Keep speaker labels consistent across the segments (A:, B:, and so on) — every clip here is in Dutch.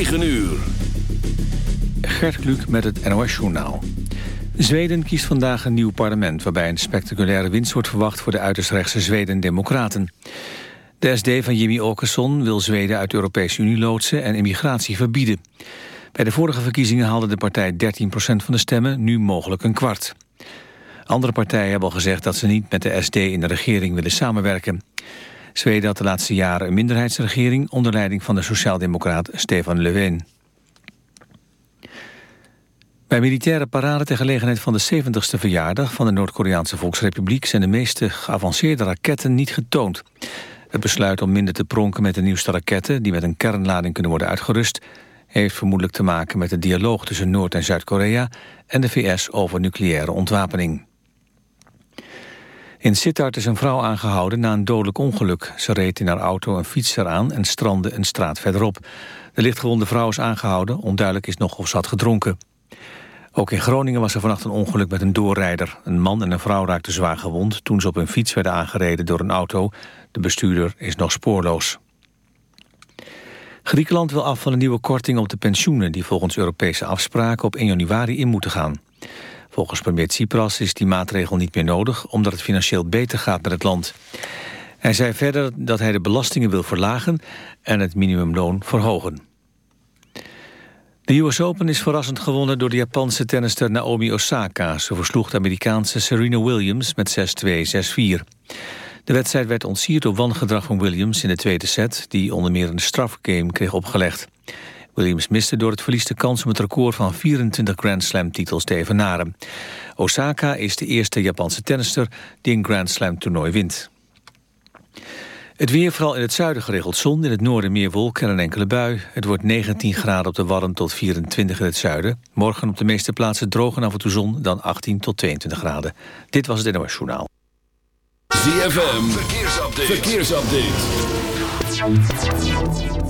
A: 9 uur.
B: Gert Kluk met het NOS-journaal. Zweden kiest vandaag een nieuw parlement... waarbij een spectaculaire winst wordt verwacht... voor de uiterst rechtse Zweden-democraten. De SD van Jimmy Åkesson wil Zweden uit de Europese Unie loodsen... en immigratie verbieden. Bij de vorige verkiezingen haalde de partij 13% van de stemmen... nu mogelijk een kwart. Andere partijen hebben al gezegd dat ze niet met de SD in de regering willen samenwerken. Zweden had de laatste jaren een minderheidsregering... onder leiding van de sociaaldemocraat Stefan Löfven. Bij militaire parade ter gelegenheid van de 70ste verjaardag... van de Noord-Koreaanse Volksrepubliek... zijn de meeste geavanceerde raketten niet getoond. Het besluit om minder te pronken met de nieuwste raketten... die met een kernlading kunnen worden uitgerust... heeft vermoedelijk te maken met de dialoog tussen Noord- en Zuid-Korea... en de VS over nucleaire ontwapening. In Sittard is een vrouw aangehouden na een dodelijk ongeluk. Ze reed in haar auto een fietser aan en strandde een straat verderop. De lichtgewonde vrouw is aangehouden. Onduidelijk is nog of ze had gedronken. Ook in Groningen was er vannacht een ongeluk met een doorrijder. Een man en een vrouw raakten zwaar gewond toen ze op een fiets werden aangereden door een auto. De bestuurder is nog spoorloos. Griekenland wil af van een nieuwe korting op de pensioenen... die volgens Europese afspraken op 1 januari in moeten gaan. Volgens premier Tsipras is die maatregel niet meer nodig... omdat het financieel beter gaat met het land. Hij zei verder dat hij de belastingen wil verlagen... en het minimumloon verhogen. De US Open is verrassend gewonnen door de Japanse tennister Naomi Osaka. Ze versloeg de Amerikaanse Serena Williams met 6-2, 6-4. De wedstrijd werd ontsierd door wangedrag van Williams in de tweede set... die onder meer een strafgame kreeg opgelegd. Williams miste door het verlies de kans om het record van 24 Grand Slam titels te evenaren. Osaka is de eerste Japanse tennister die een Grand Slam toernooi wint. Het weer, vooral in het zuiden geregeld zon, in het noorden meer wolken en een enkele bui. Het wordt 19 graden op de warm tot 24 in het zuiden. Morgen op de meeste plaatsen droog en af en toe zon, dan 18 tot 22 graden. Dit was het NOS Journaal.
A: ZFM, verkeersupdate. verkeersupdate.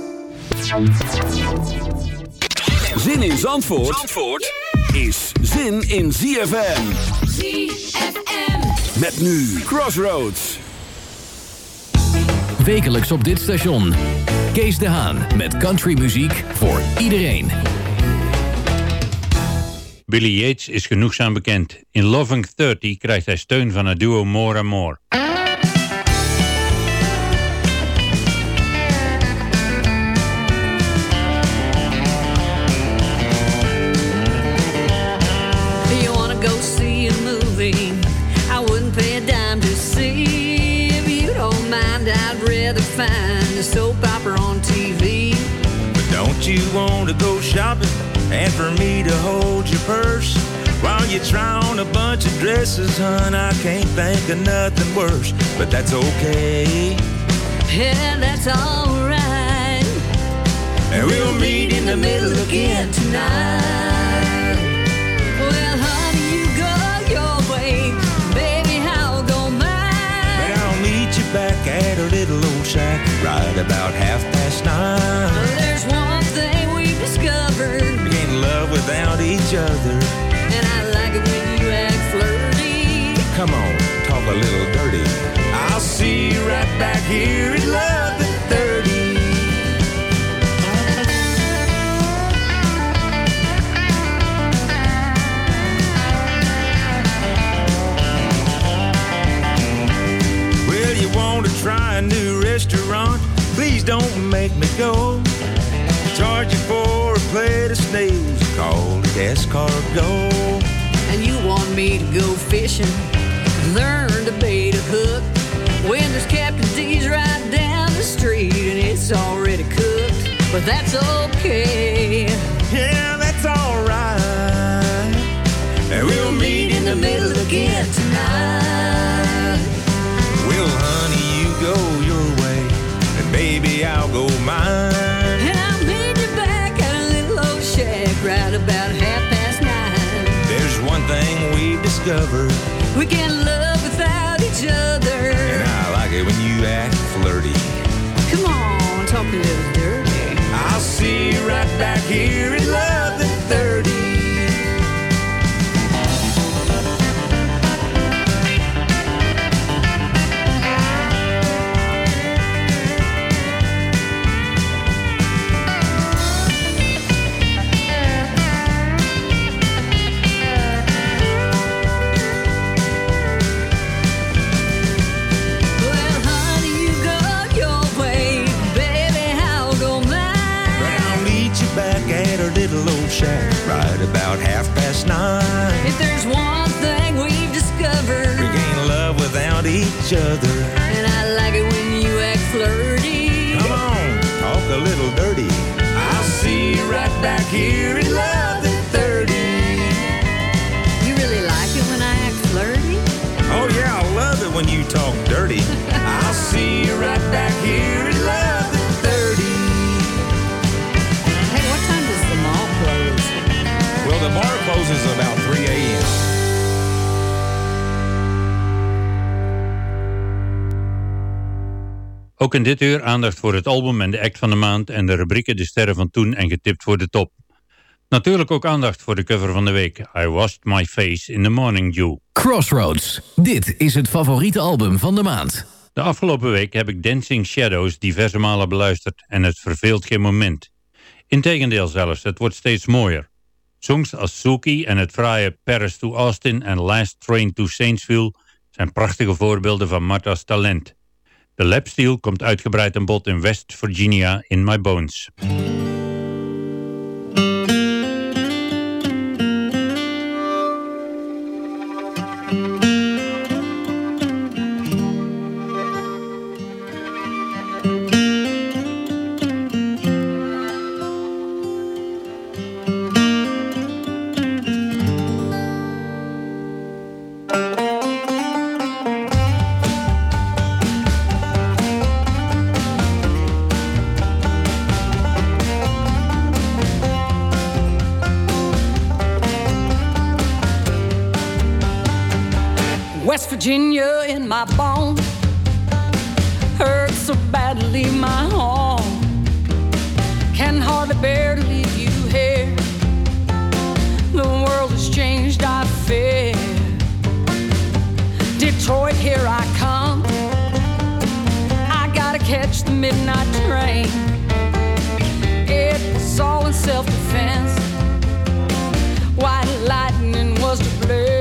A: Zin in Zandvoort, Zandvoort is zin in ZFM.
C: ZFM.
A: Met nu Crossroads.
D: Wekelijks op dit station. Kees de Haan met countrymuziek voor iedereen.
E: Billy Yates is genoegzaam bekend. In Loving 30 krijgt hij steun van het duo More and More.
F: Find a soap opera on TV.
G: But don't you want to go shopping and for me to hold your purse? While you try on a bunch of dresses, hun, I can't think of nothing worse. But that's okay.
F: Yeah, that's alright.
G: And we'll meet in the middle
F: again tonight. Well, honey, you go your way. Baby, I'll go mine.
G: But I'll meet you back at a shack right about half past nine.
F: There's one thing we've discovered,
G: We can't love without each other.
F: and I like it when you act flirty.
G: Come on, talk a little dirty. I'll see you right back here in love at 30. Well, you want to try a new restaurant? Please don't make me go. Charge you for a plate of snails called a test cargo.
H: And you want me to go fishing, learn to bait a hook. When there's Captain D's right down the street and it's already cooked. But that's okay.
G: Yeah, that's alright. And we'll meet in the middle again tonight. Well, honey, you go your way, and baby, mine.
H: And I'll meet you back at a little old shack right about half past nine.
G: There's one thing we've discovered,
H: We can't love without each other.
G: and I like it when you act flirty.
H: Come on, talk a little dirty.
G: I'll see you right back here
E: Ook in dit uur aandacht voor het album en de act van de maand en de rubrieken De Sterren van Toen en Getipt voor de Top. Natuurlijk ook aandacht voor de cover van de week. I washed my face in the morning dew.
D: Crossroads. Dit is het favoriete album van de maand.
E: De afgelopen week heb ik Dancing Shadows diverse malen beluisterd en het verveelt geen moment. Integendeel zelfs, het wordt steeds mooier. Songs als Suki en het fraaie Paris to Austin en Last Train to Saintsville zijn prachtige voorbeelden van Martha's talent. De lapsteel komt uitgebreid aan bod in West Virginia in My Bones.
I: Virginia in my bones. Hurt so badly my home. Can hardly bear to leave you here. The world has changed, I fear. Detroit, here I come. I gotta catch the midnight train. It's all in self defense. White lightning was to blame.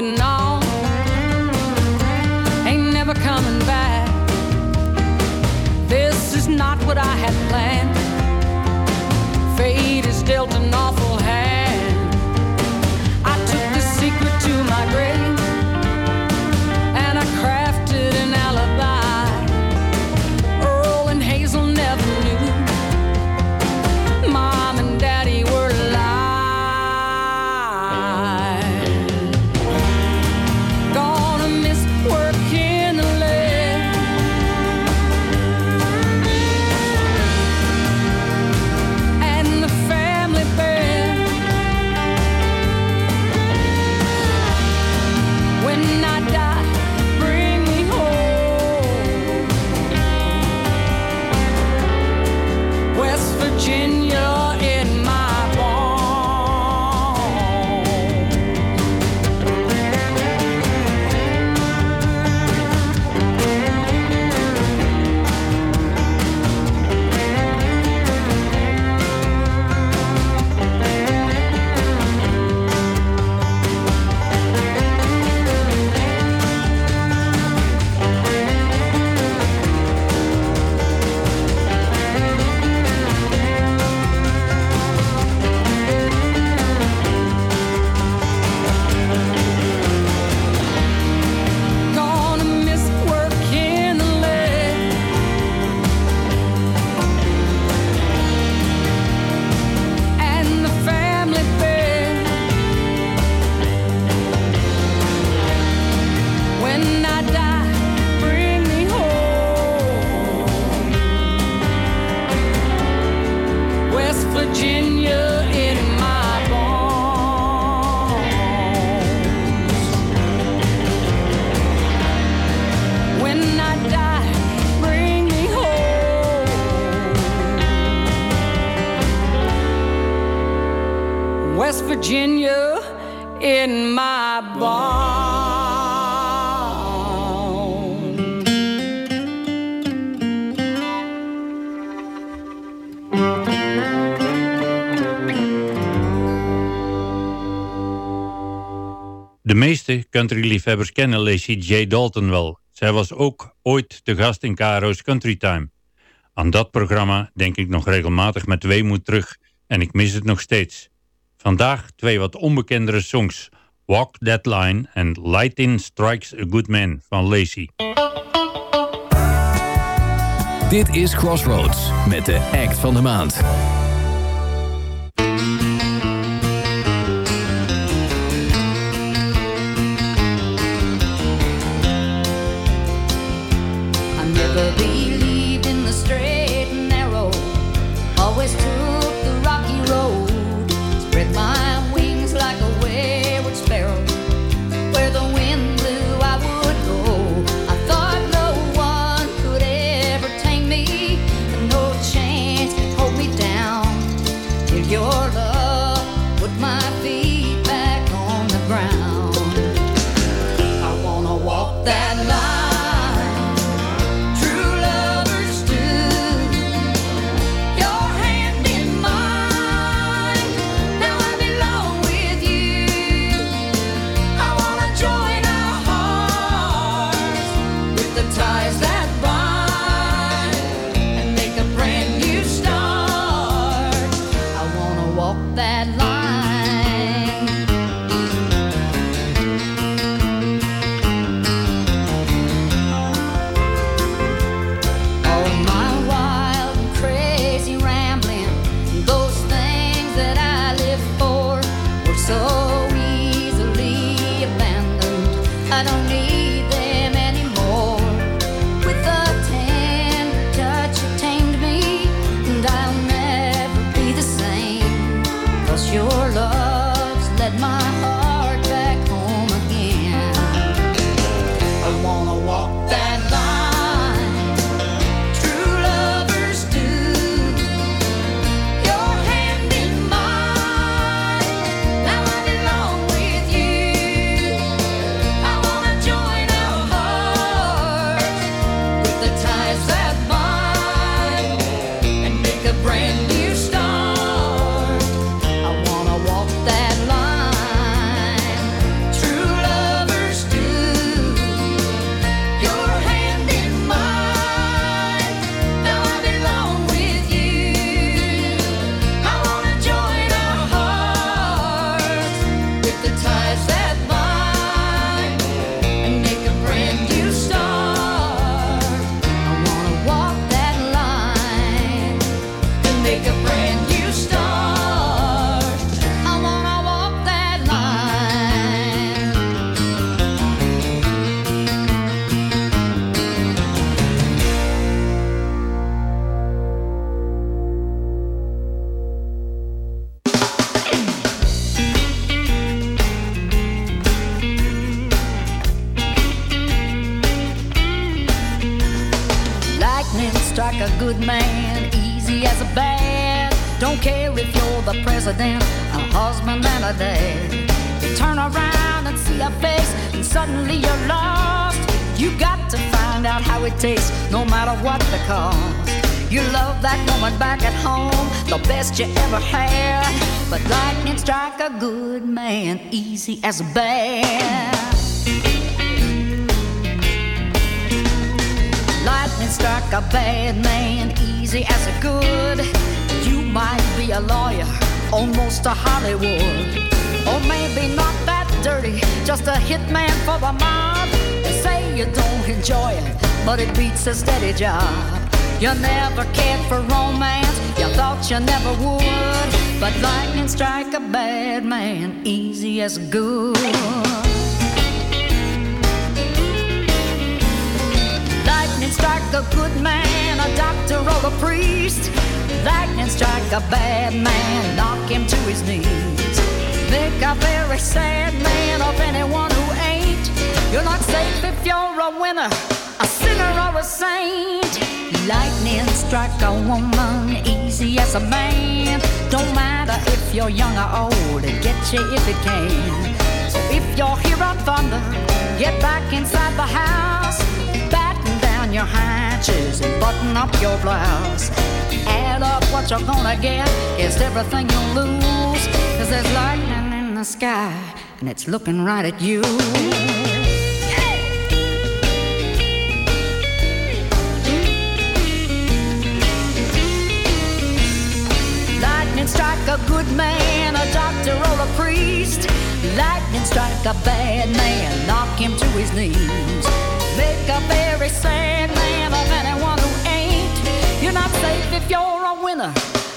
I: Moving on. Ain't never coming back. This is not what I had planned. Fate has dealt an awful Virginia.
E: De meeste countryliefhebbers kennen Lacey J. Dalton wel. Zij was ook ooit te gast in Caro's Country Time. Aan dat programma denk ik nog regelmatig met weemoed terug en ik mis het nog steeds. Vandaag twee wat onbekendere songs, Walk That Line en Lightning Strikes a Good Man van Lacey.
D: Dit is Crossroads met de act van de maand.
J: believe Care if you're the president, a husband, and a dad. You turn around and see a face, and suddenly you're lost. You got to find out how it tastes, no matter what the cost. You love that woman back at home, the best you ever had. But lightning strike a good man easy as a bad. Lightning strike a bad man easy as a good. You might be a lawyer, almost a Hollywood. Or maybe not that dirty, just a hitman for the mob. They say you don't enjoy it, but it beats a steady job. You never cared for romance, you thought you never would. But lightning strike a bad man easy as good. Lightning strike a good man, a doctor or a priest. Lightning strike a bad man, knock him to his knees. Make a very sad man of anyone who ain't. You're not safe if you're a winner, a sinner or a saint. Lightning strike a woman easy as a man. Don't matter if you're young or old, it gets you if it can. So if you're here on thunder, get back inside the house. Batten down your hatches and button up your blouse. Add up what you're gonna get, it's everything you lose. Cause there's lightning in the sky, and it's looking right at you. Lightning strike a good man, a doctor or a priest. Lightning strike a bad man, knock him to his knees. Make a very sad man of anyone who ain't. You're not safe if you're a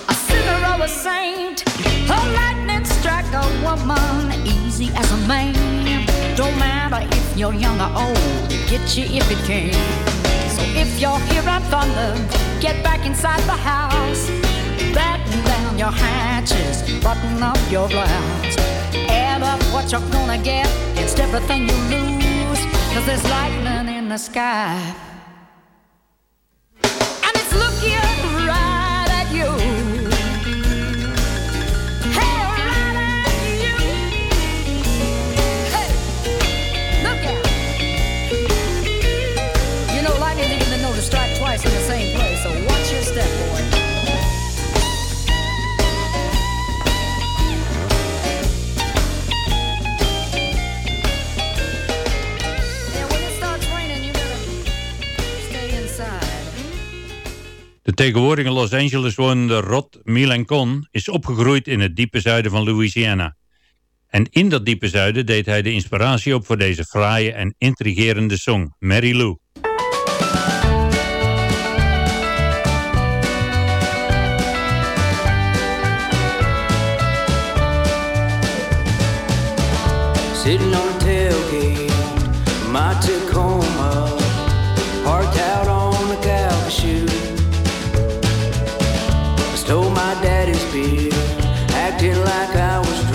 J: a sinner or a saint. A lightning strike a woman easy as a man. Don't matter if you're young or old, get you if it can. So if you're here on thunder, get back inside the house. Batten down your hatches, button up your blouse. Add up what you're gonna get, it's everything you lose. Cause there's lightning in the sky. And it's looking the same so watch your step, boy.
E: De tegenwoordige Los Angeles wonende Rod Milancon is opgegroeid in het diepe zuiden van Louisiana. En in dat diepe zuiden deed hij de inspiratie op voor deze fraaie en intrigerende song, Mary Lou.
K: Sitting on a tailgate, my Tacoma, parked out on the Calcasieu. I stole my daddy's beer, acting like I was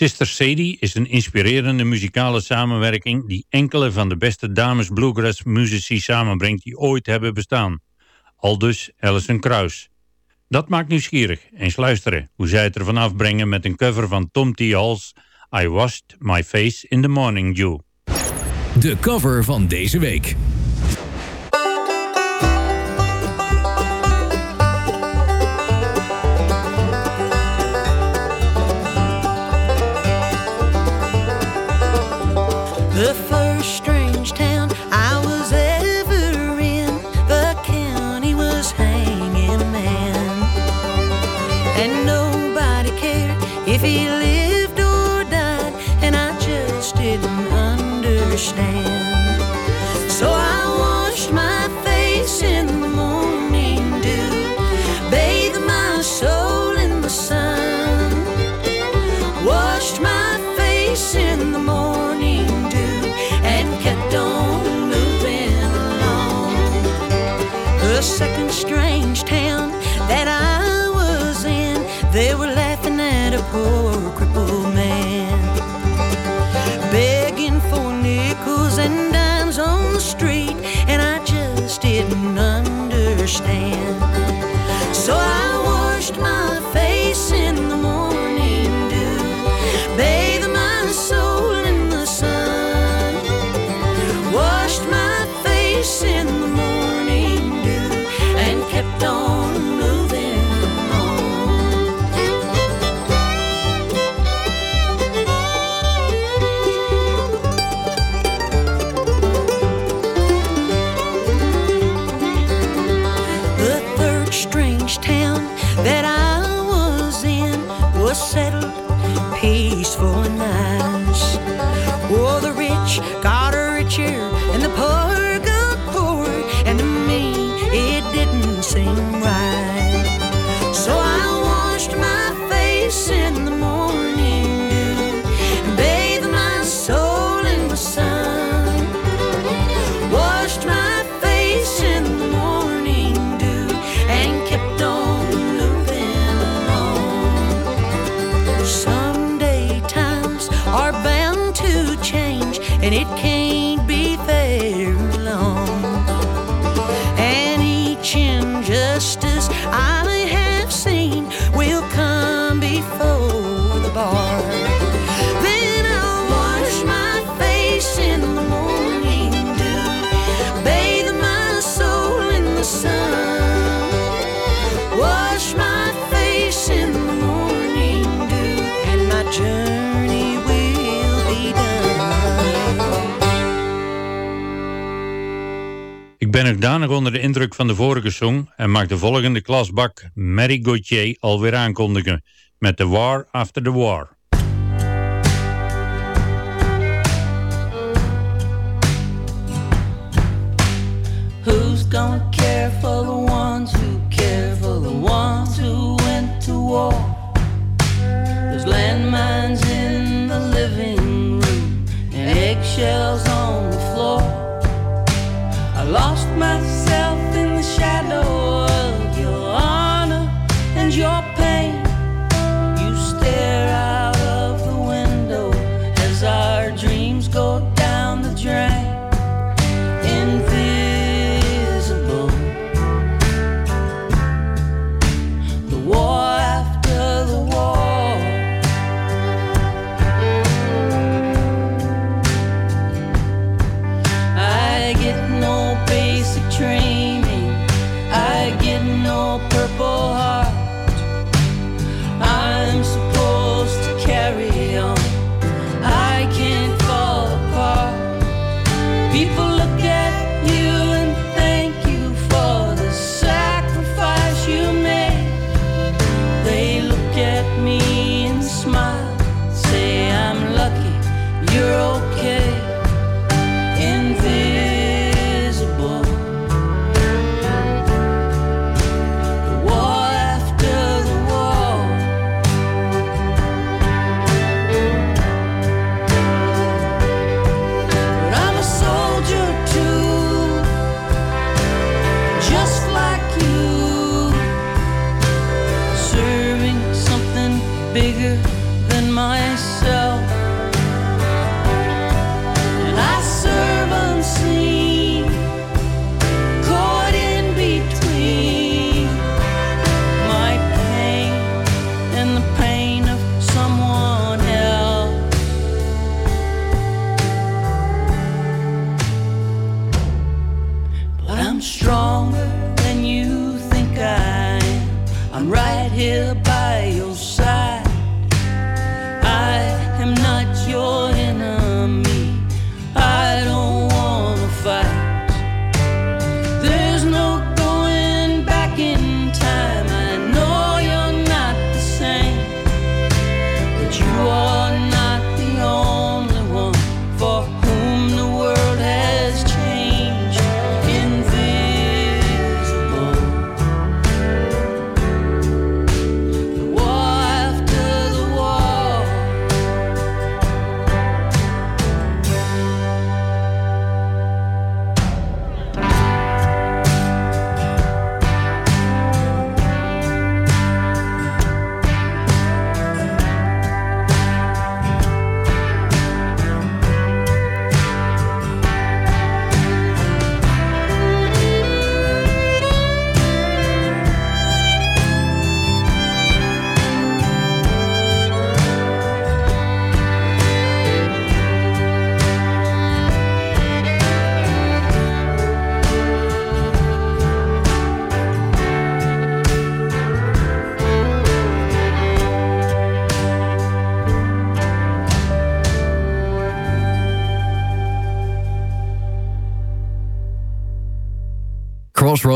E: Sister Sadie is een inspirerende muzikale samenwerking die enkele van de beste dames bluegrass muzici samenbrengt die ooit hebben bestaan. Aldus Alison Kruis. Dat maakt nieuwsgierig. Eens luisteren hoe zij het ervan afbrengen met een cover van Tom T. Hall's I Washed My Face in the Morning Dew.
D: De cover van deze week.
L: the first strange town I was ever in. The county was hanging man, and nobody cared if he lived or died, and I just didn't understand. So I washed my face in the morning.
E: dusdanig onder de indruk van de vorige song en mag de volgende klasbak Mary Gauthier alweer aankondigen met The War After The War.
I: Who's gonna care for the ones who care for the ones who went to war? There's landmines in the living room and eggshells on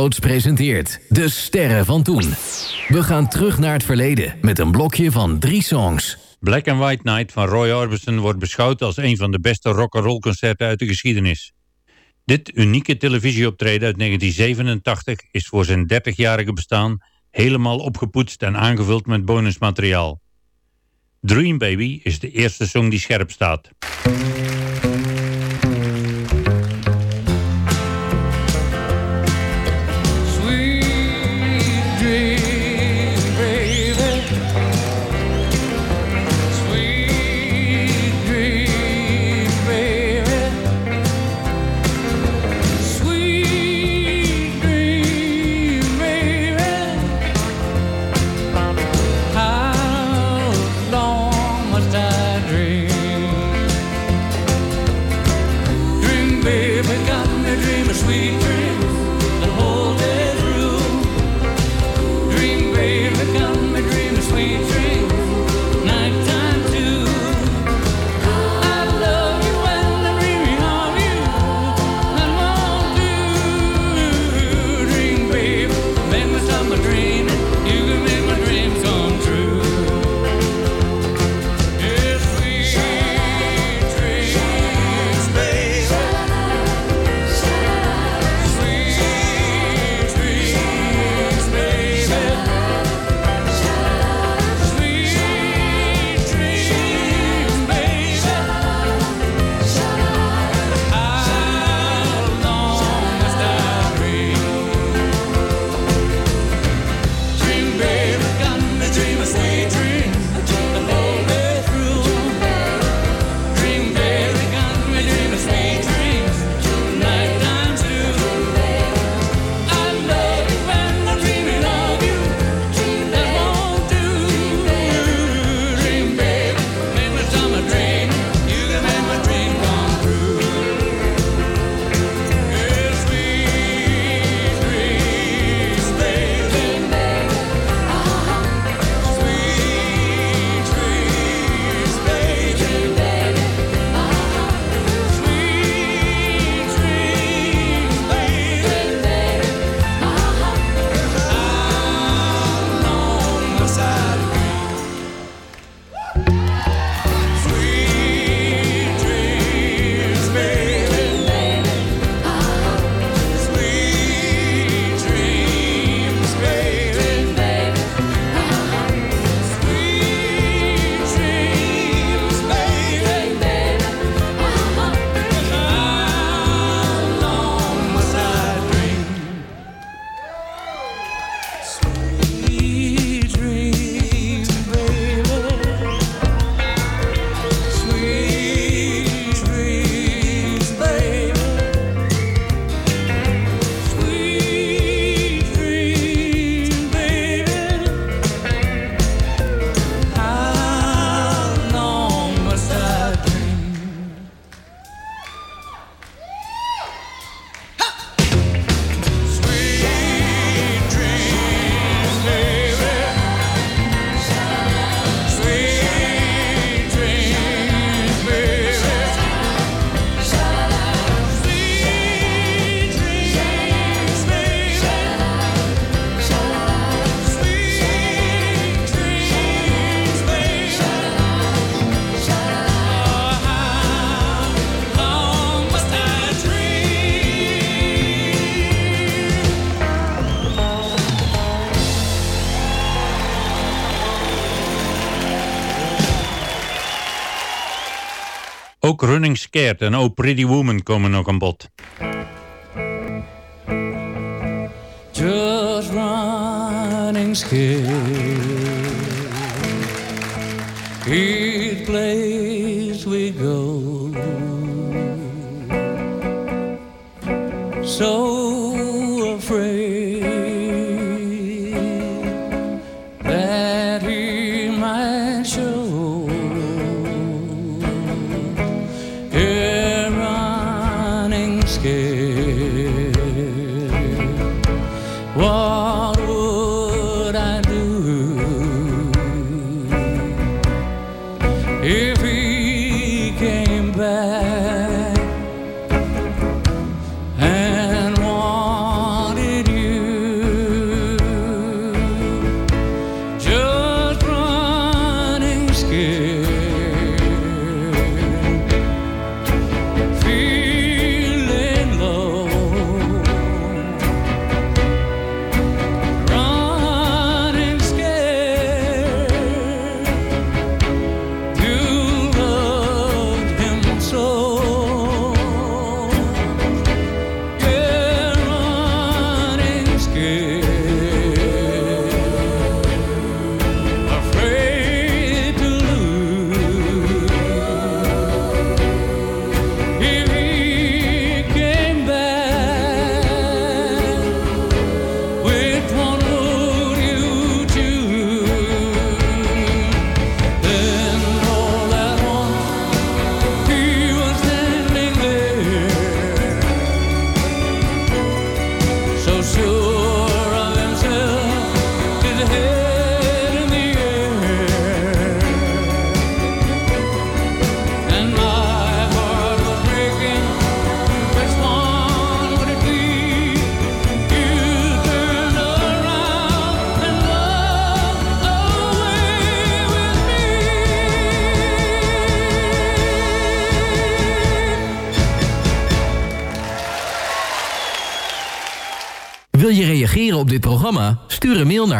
D: Presenteert De Sterren van Toen. We gaan terug naar het verleden met een blokje van drie songs.
E: Black and White Night van Roy Orbison wordt beschouwd als een van de beste rock'n'roll concerten uit de geschiedenis. Dit unieke televisieoptreden uit 1987 is voor zijn 30-jarige bestaan helemaal opgepoetst en aangevuld met bonusmateriaal. Dream Baby is de eerste song die scherp staat. Ook Running Scared en Oh Pretty Woman komen nog aan bod.
I: Just running scared Each place we go So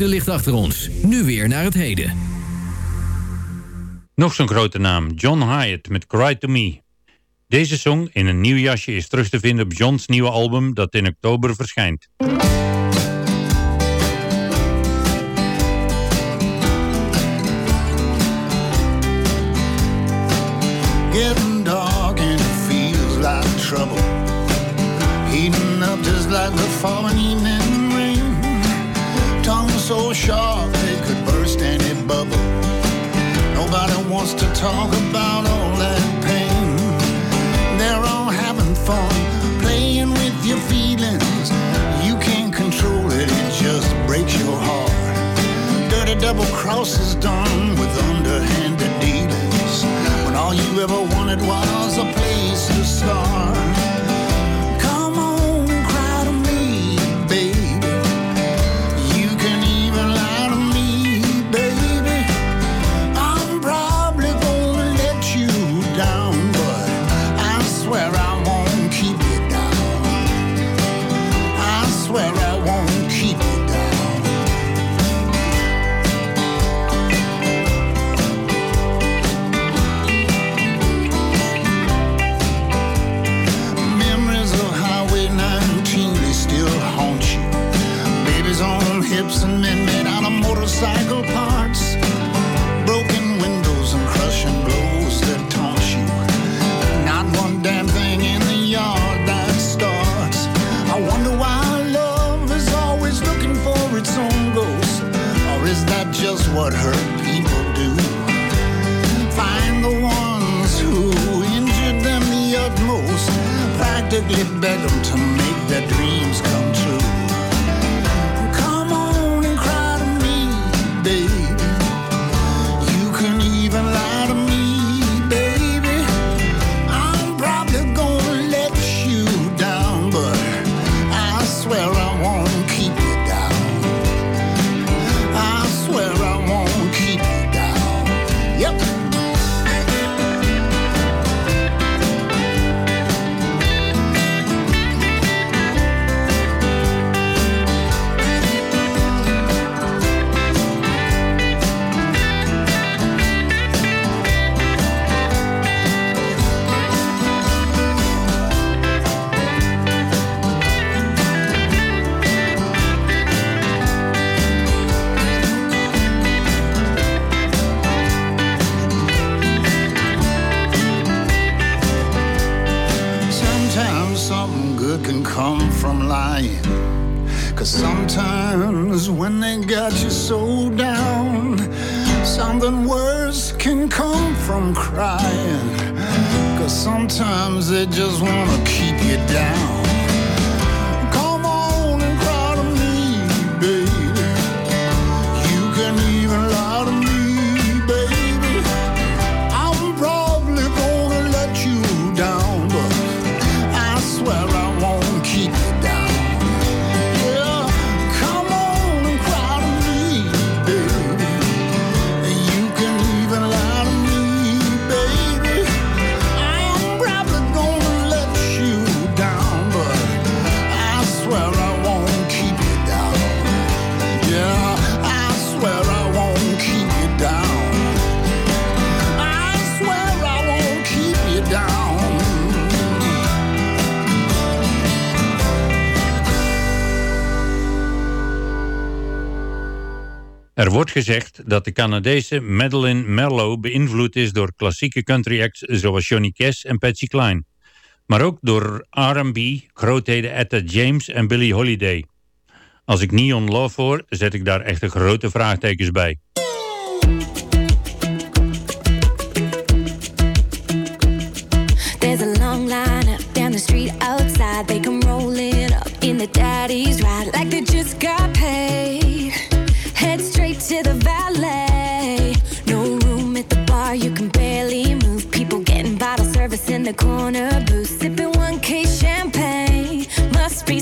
D: verleden ligt achter ons. Nu weer naar het heden.
E: Nog zo'n grote naam, John Hyatt met Cry To Me. Deze song in een nieuw jasje is terug te vinden op John's nieuwe album dat in oktober verschijnt.
M: Getting dark and it feels like trouble. Heating up just like the evening so sharp they could burst any bubble. Nobody wants to talk about all that pain. They're all having fun, playing with your feelings. You can't control it, it just breaks your heart. Dirty double crosses done with underhanded dealings. When all you ever wanted was a place to start. What hurt people do? Find the ones who injured them the utmost. Practically beg them to make their dreams come
E: Er wordt gezegd dat de Canadese Madeleine Merlot beïnvloed is door klassieke country acts zoals Johnny Cash en Patsy Cline. Maar ook door R&B, grootheden Etta James en Billie Holiday. Als ik Neon Love hoor, zet ik daar echt grote vraagtekens bij.
H: There's a long line up down the street outside. They come rolling up in the daddy's ride like they just got in the corner booth, sipping 1K champagne. Must be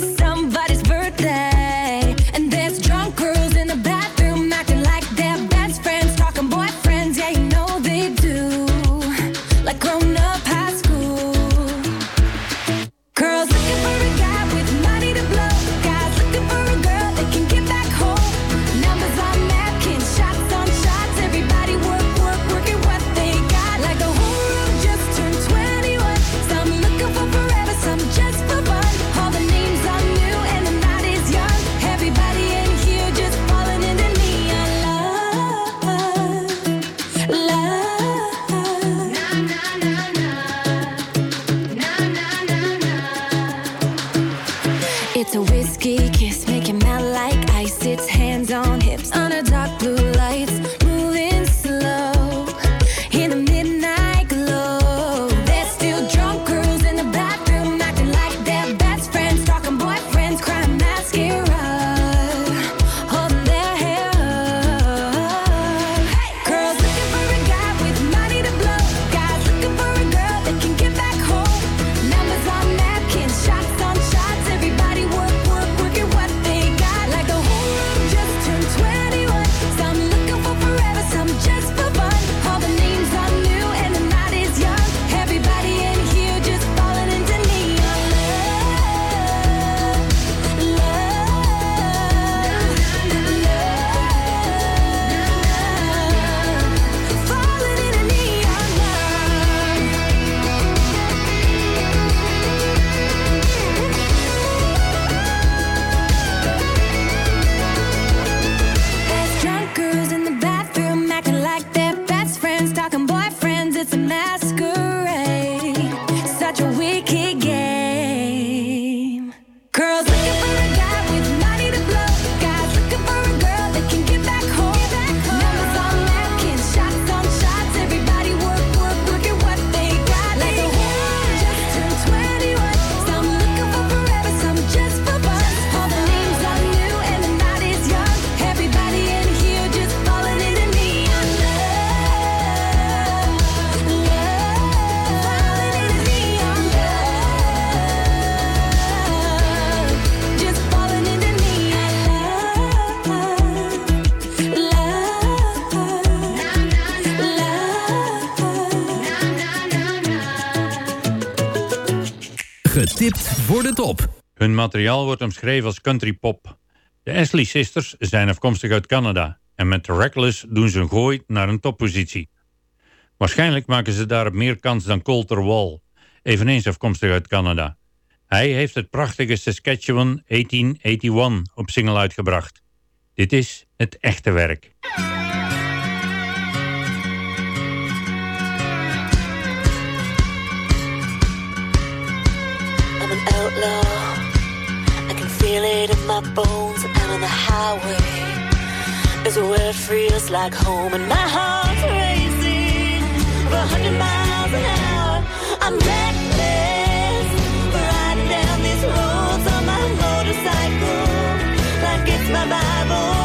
E: materiaal wordt omschreven als country pop. De Ashley Sisters zijn afkomstig uit Canada en met Reckless doen ze een gooi naar een toppositie. Waarschijnlijk maken ze daarop meer kans dan Coulter Wall, eveneens afkomstig uit Canada. Hij heeft het prachtige Saskatchewan 1881 op single uitgebracht. Dit is het echte werk.
N: feel it in my bones. out on the highway. It's where it feels like home, and my heart's racing for 100 miles an hour. I'm reckless, riding down these roads on my motorcycle like it's my Bible.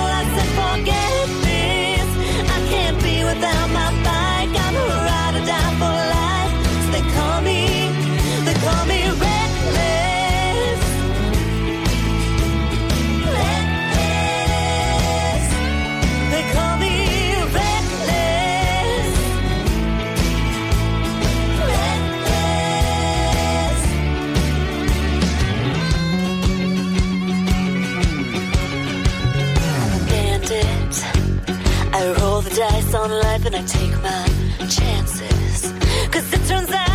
N: on life and I take my chances. Cause it turns out.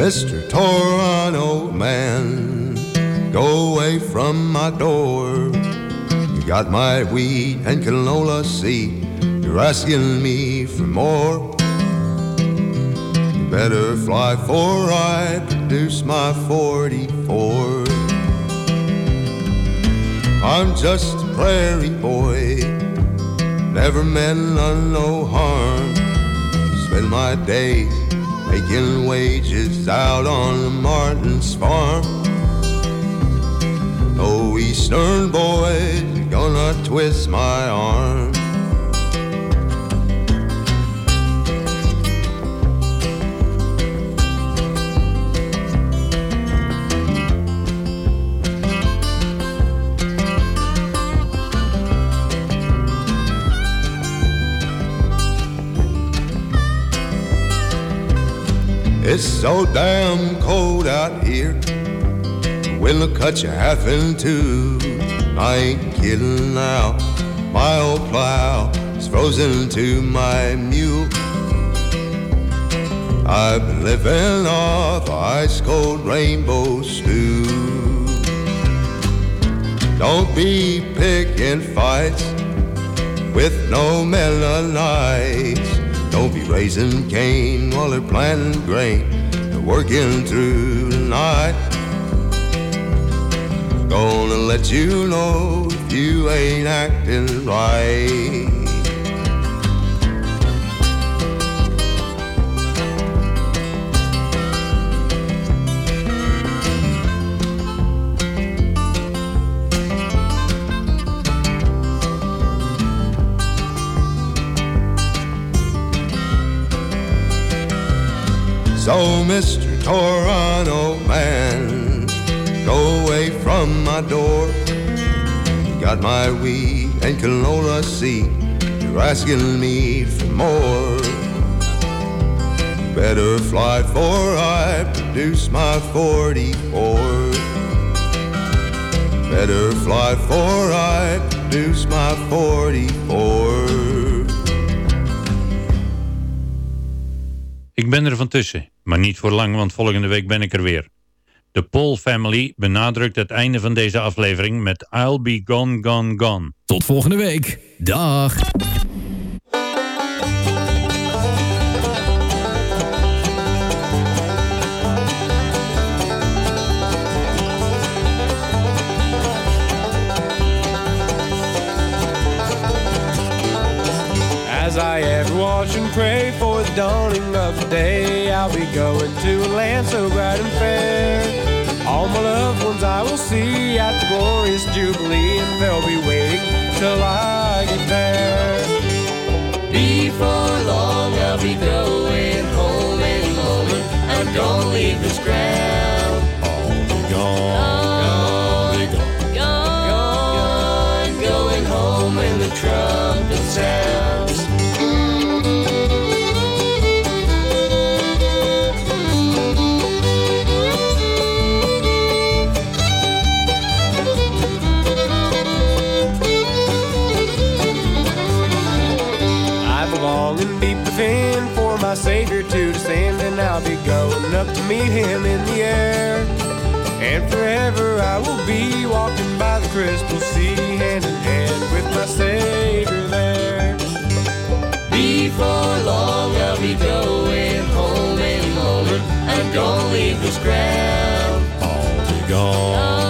O: Mr. Toronto man, go away from my door. You got my wheat and canola seed. You're asking me for more. You better fly for I produce my 44. I'm just a prairie boy, never meant none no harm. Spend my days making wages out on the Martin's farm. Oh, Eastern boys, gonna twist my arm. It's so damn cold out here. Will cut you half in two. I ain't kidding now. My old plow is frozen to my mule. I've been living off ice cold rainbow stew. Don't be picking fights with no Mennonites. Don't be raising cane while they're planting grain. They're working through the night. Gonna let you know if you ain't acting right. So, Mr. Toronto man, go away from my door. Got my wheat and canola seed. You're asking me for more. Better fly for I produce my 44. Better fly for I produce my 44.
E: Ik ben er van tussen, maar niet voor lang, want volgende week ben ik er weer. De Paul Family benadrukt het einde van deze aflevering met I'll Be Gone, Gone, Gone.
D: Tot volgende week. Dag.
P: Ever watch and pray for the dawning of the day, I'll be going to a land so bright and fair. All my loved ones I will see at the glorious Jubilee, and they'll be waiting till I get there.
I: Before long, I'll be going home any moment. I'm gonna leave this ground.
P: I'll be gone, my Savior to descend, and I'll be going up to meet Him in the air. And forever I will be walking by the crystal sea, hand in hand with my Savior there.
I: Before long, I'll be going home and moment. I'm gonna leave this ground.
P: I'll be gone,